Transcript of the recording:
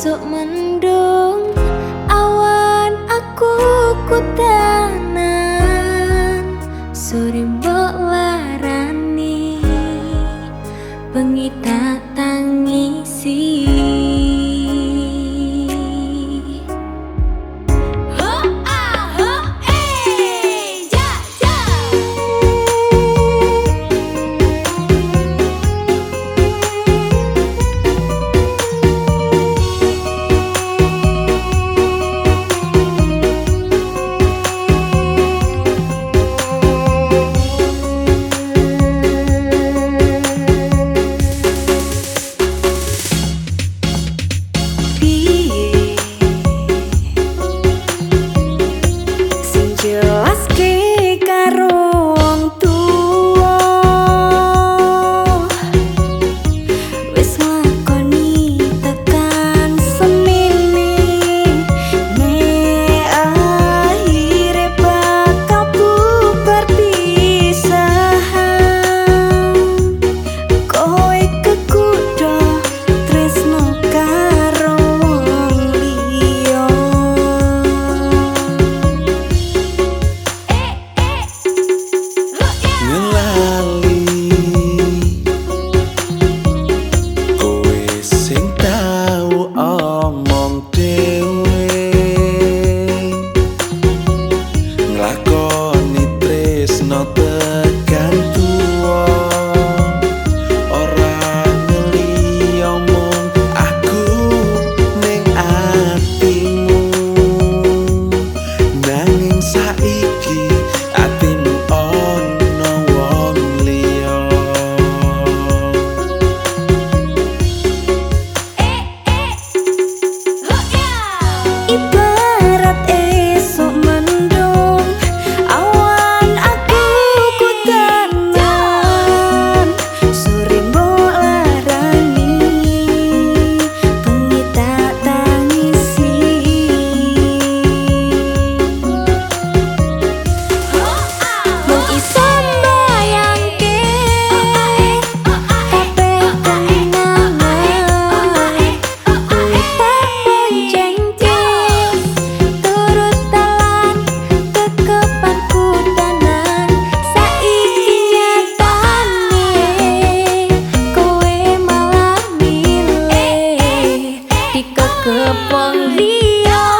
esok mendung awan aku kutanan sore Kepong Riau